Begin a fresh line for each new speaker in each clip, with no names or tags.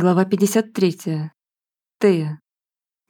Глава 53. Тея.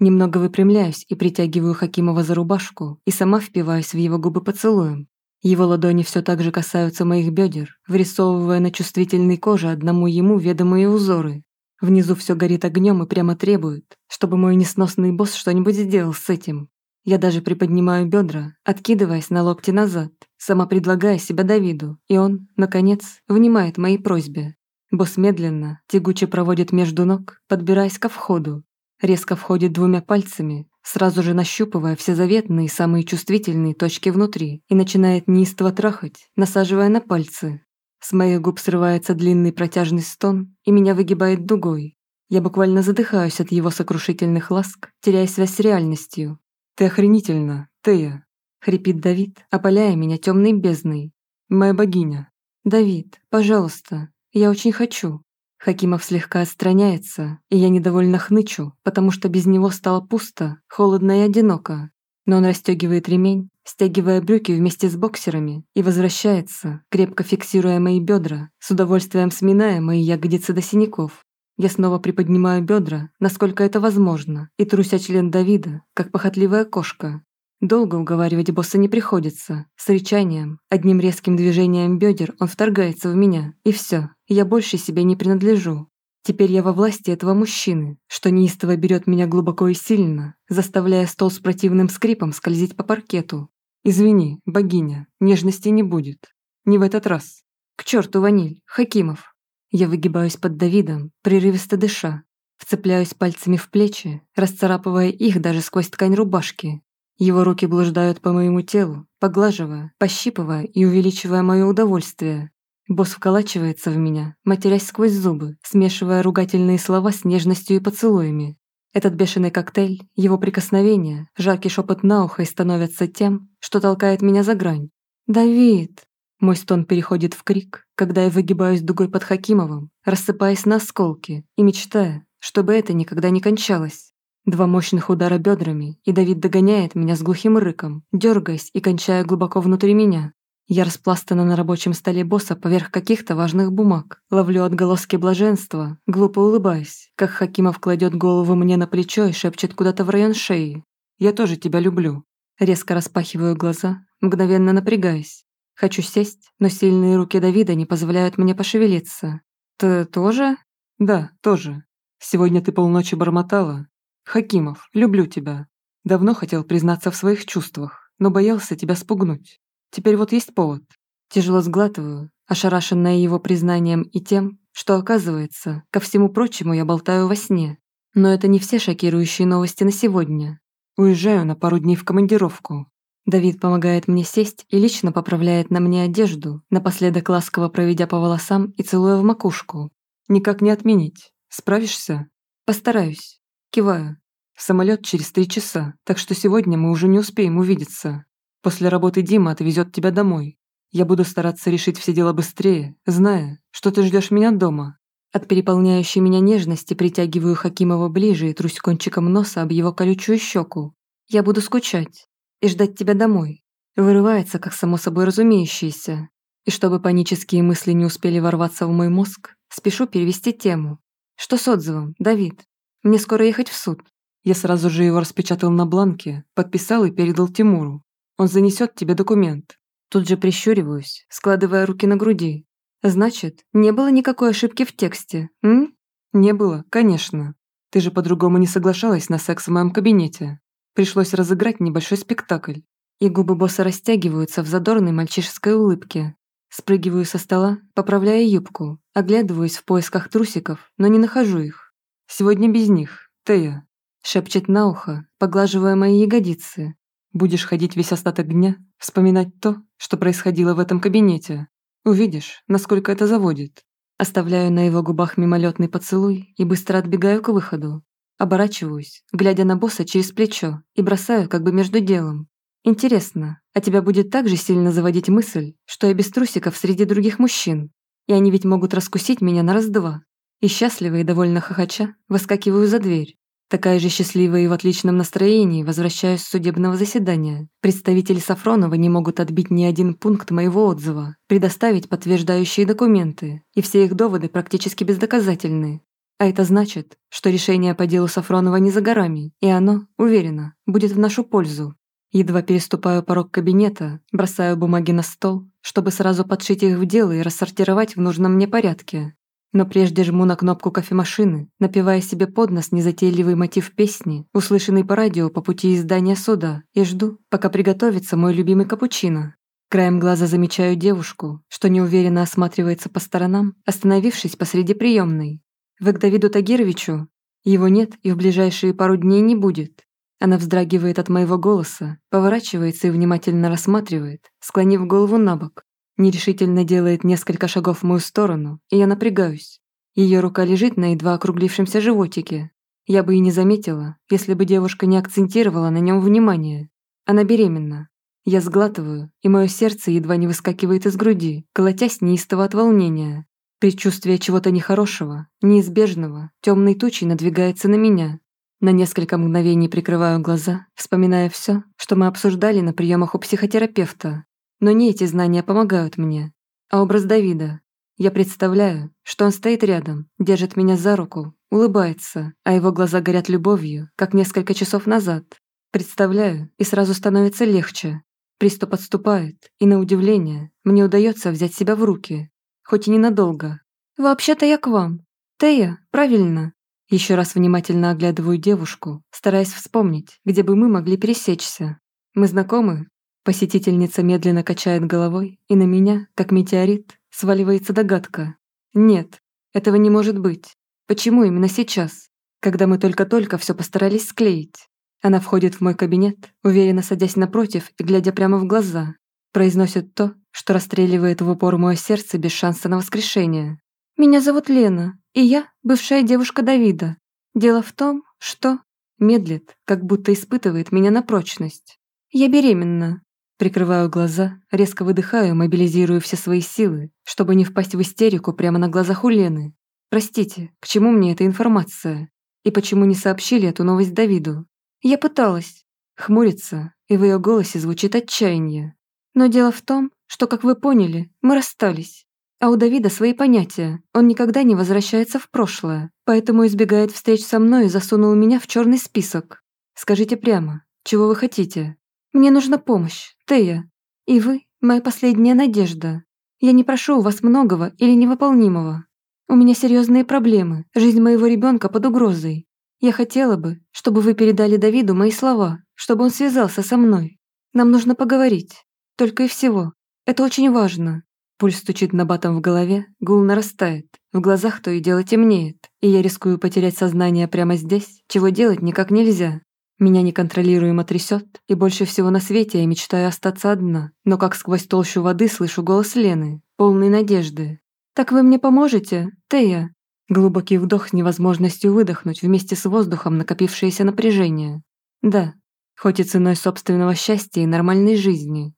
Немного выпрямляюсь и притягиваю Хакимова за рубашку и сама впиваюсь в его губы поцелуем. Его ладони все так же касаются моих бедер, вырисовывая на чувствительной коже одному ему ведомые узоры. Внизу все горит огнем и прямо требует, чтобы мой несносный босс что-нибудь сделал с этим. Я даже приподнимаю бедра, откидываясь на локти назад, сама предлагая себя Давиду, и он, наконец, внимает моей просьбе. Босс медленно, тягуче проводит между ног, подбираясь ко входу. Резко входит двумя пальцами, сразу же нащупывая все заветные самые чувствительные точки внутри и начинает неистово трахать, насаживая на пальцы. С моих губ срывается длинный протяжный стон и меня выгибает дугой. Я буквально задыхаюсь от его сокрушительных ласк, теряя связь с реальностью. «Ты охренительно, Тея!» — хрипит Давид, опаляя меня темной бездной. «Моя богиня!» «Давид, пожалуйста, я очень хочу. Хакимов слегка отстраняется, и я недовольно хнычу, потому что без него стало пусто, холодно и одиноко. Но он расстегивает ремень, стягивая брюки вместе с боксерами, и возвращается, крепко фиксируя мои бедра, с удовольствием сминая мои ягодицы до синяков. Я снова приподнимаю бедра, насколько это возможно, и труся член Давида, как похотливая кошка, Долго уговаривать босса не приходится. С рычанием, одним резким движением бедер он вторгается в меня, и все, я больше себе не принадлежу. Теперь я во власти этого мужчины, что неистово берет меня глубоко и сильно, заставляя стол с противным скрипом скользить по паркету. «Извини, богиня, нежности не будет. Не в этот раз. К черту ваниль, Хакимов!» Я выгибаюсь под Давидом, прерывисто дыша, вцепляюсь пальцами в плечи, расцарапывая их даже сквозь ткань рубашки, его руки блуждают по моему телу, поглаживая, пощипывая и увеличивая мое удовольствие. Босс вколачивается в меня, матерясь сквозь зубы, смешивая ругательные слова с нежностью и поцелуями. Этот бешеный коктейль, его прикосновения, жаркий шепот на ухо и становятся тем, что толкает меня за грань. «Давид!» Мой стон переходит в крик, когда я выгибаюсь дугой под Хакимовым, рассыпаясь на осколки и мечтая, чтобы это никогда не кончалось. Два мощных удара бедрами, и Давид догоняет меня с глухим рыком, дергаясь и кончая глубоко внутри меня. Я распластана на рабочем столе босса поверх каких-то важных бумаг. Ловлю отголоски блаженства, глупо улыбаясь, как Хакимов кладет голову мне на плечо и шепчет куда-то в район шеи. «Я тоже тебя люблю». Резко распахиваю глаза, мгновенно напрягаясь. Хочу сесть, но сильные руки Давида не позволяют мне пошевелиться. «Ты тоже?» «Да, тоже. Сегодня ты полночи бормотала, «Хакимов, люблю тебя. Давно хотел признаться в своих чувствах, но боялся тебя спугнуть. Теперь вот есть повод». Тяжело сглатываю, ошарашенная его признанием и тем, что, оказывается, ко всему прочему я болтаю во сне. Но это не все шокирующие новости на сегодня. Уезжаю на пару дней в командировку. Давид помогает мне сесть и лично поправляет на мне одежду, напоследок ласково проведя по волосам и целуя в макушку. Никак не отменить. Справишься? Постараюсь. Киваю. Самолет через три часа, так что сегодня мы уже не успеем увидеться. После работы Дима отвезет тебя домой. Я буду стараться решить все дела быстрее, зная, что ты ждешь меня дома. От переполняющей меня нежности притягиваю Хакимова ближе и трусь кончиком носа об его колючую щеку. Я буду скучать и ждать тебя домой. Вырывается, как само собой разумеющееся. И чтобы панические мысли не успели ворваться в мой мозг, спешу перевести тему. Что с отзывом, Давид? Мне скоро ехать в суд. Я сразу же его распечатал на бланке, подписал и передал Тимуру. Он занесет тебе документ. Тут же прищуриваюсь, складывая руки на груди. Значит, не было никакой ошибки в тексте, м? Не было, конечно. Ты же по-другому не соглашалась на секс в моем кабинете. Пришлось разыграть небольшой спектакль. И губы босса растягиваются в задорной мальчишеской улыбке. Спрыгиваю со стола, поправляя юбку, оглядываюсь в поисках трусиков, но не нахожу их. Сегодня без них, Тея. Шепчет на ухо, поглаживая мои ягодицы. Будешь ходить весь остаток дня, вспоминать то, что происходило в этом кабинете. Увидишь, насколько это заводит. Оставляю на его губах мимолетный поцелуй и быстро отбегаю к выходу. Оборачиваюсь, глядя на босса через плечо, и бросаю как бы между делом. Интересно, а тебя будет так же сильно заводить мысль, что я без трусиков среди других мужчин? И они ведь могут раскусить меня на раз-два. И счастливо и довольно хохоча выскакиваю за дверь. Такая же счастливая и в отличном настроении возвращаюсь с судебного заседания. Представители Сафронова не могут отбить ни один пункт моего отзыва, предоставить подтверждающие документы, и все их доводы практически бездоказательны. А это значит, что решение по делу Сафронова не за горами, и оно, уверена, будет в нашу пользу. Едва переступаю порог кабинета, бросаю бумаги на стол, чтобы сразу подшить их в дело и рассортировать в нужном мне порядке. Но прежде жму на кнопку кофемашины, напевая себе под нос незатейливый мотив песни, услышанный по радио по пути из здания суда, и жду, пока приготовится мой любимый капучино. Краем глаза замечаю девушку, что неуверенно осматривается по сторонам, остановившись посреди приемной. Вы к Давиду Тагировичу? Его нет и в ближайшие пару дней не будет. Она вздрагивает от моего голоса, поворачивается и внимательно рассматривает, склонив голову на бок. Нерешительно делает несколько шагов в мою сторону, и я напрягаюсь. Ее рука лежит на едва округлившемся животике. Я бы и не заметила, если бы девушка не акцентировала на нем внимание. Она беременна. Я сглатываю, и мое сердце едва не выскакивает из груди, колотясь неистово от волнения. Предчувствие чего-то нехорошего, неизбежного, темной тучей надвигается на меня. На несколько мгновений прикрываю глаза, вспоминая все, что мы обсуждали на приемах у психотерапевта, но не эти знания помогают мне, а образ Давида. Я представляю, что он стоит рядом, держит меня за руку, улыбается, а его глаза горят любовью, как несколько часов назад. Представляю, и сразу становится легче. Приступ отступает, и на удивление, мне удается взять себя в руки. Хоть и ненадолго. «Вообще-то я к вам. Тея, правильно?» Еще раз внимательно оглядываю девушку, стараясь вспомнить, где бы мы могли пересечься. «Мы знакомы?» Посетительница медленно качает головой, и на меня, как метеорит, сваливается догадка. Нет, этого не может быть. Почему именно сейчас, когда мы только-только все постарались склеить? Она входит в мой кабинет, уверенно садясь напротив и глядя прямо в глаза. Произносит то, что расстреливает в упор мое сердце без шанса на воскрешение. «Меня зовут Лена, и я бывшая девушка Давида. Дело в том, что...» Медлит, как будто испытывает меня на прочность. «Я беременна. Прикрываю глаза, резко выдыхаю, мобилизирую все свои силы, чтобы не впасть в истерику прямо на глазах у Лены. Простите, к чему мне эта информация? И почему не сообщили эту новость Давиду? Я пыталась. Хмурится, и в ее голосе звучит отчаяние. Но дело в том, что, как вы поняли, мы расстались. А у Давида свои понятия, он никогда не возвращается в прошлое, поэтому избегает встреч со мной и засунул меня в черный список. Скажите прямо, чего вы хотите? Мне нужна помощь, Тея. И вы – моя последняя надежда. Я не прошу у вас многого или невыполнимого. У меня серьезные проблемы, жизнь моего ребенка под угрозой. Я хотела бы, чтобы вы передали Давиду мои слова, чтобы он связался со мной. Нам нужно поговорить. Только и всего. Это очень важно. Пульс стучит на батом в голове, гул нарастает, в глазах то и дело темнеет, и я рискую потерять сознание прямо здесь, чего делать никак нельзя. Меня неконтролируемо трясет, и больше всего на свете я мечтаю остаться одна, но как сквозь толщу воды слышу голос Лены, полный надежды. «Так вы мне поможете, Тея?» Глубокий вдох с невозможностью выдохнуть вместе с воздухом накопившееся напряжение. «Да, хоть и ценой собственного счастья и нормальной жизни».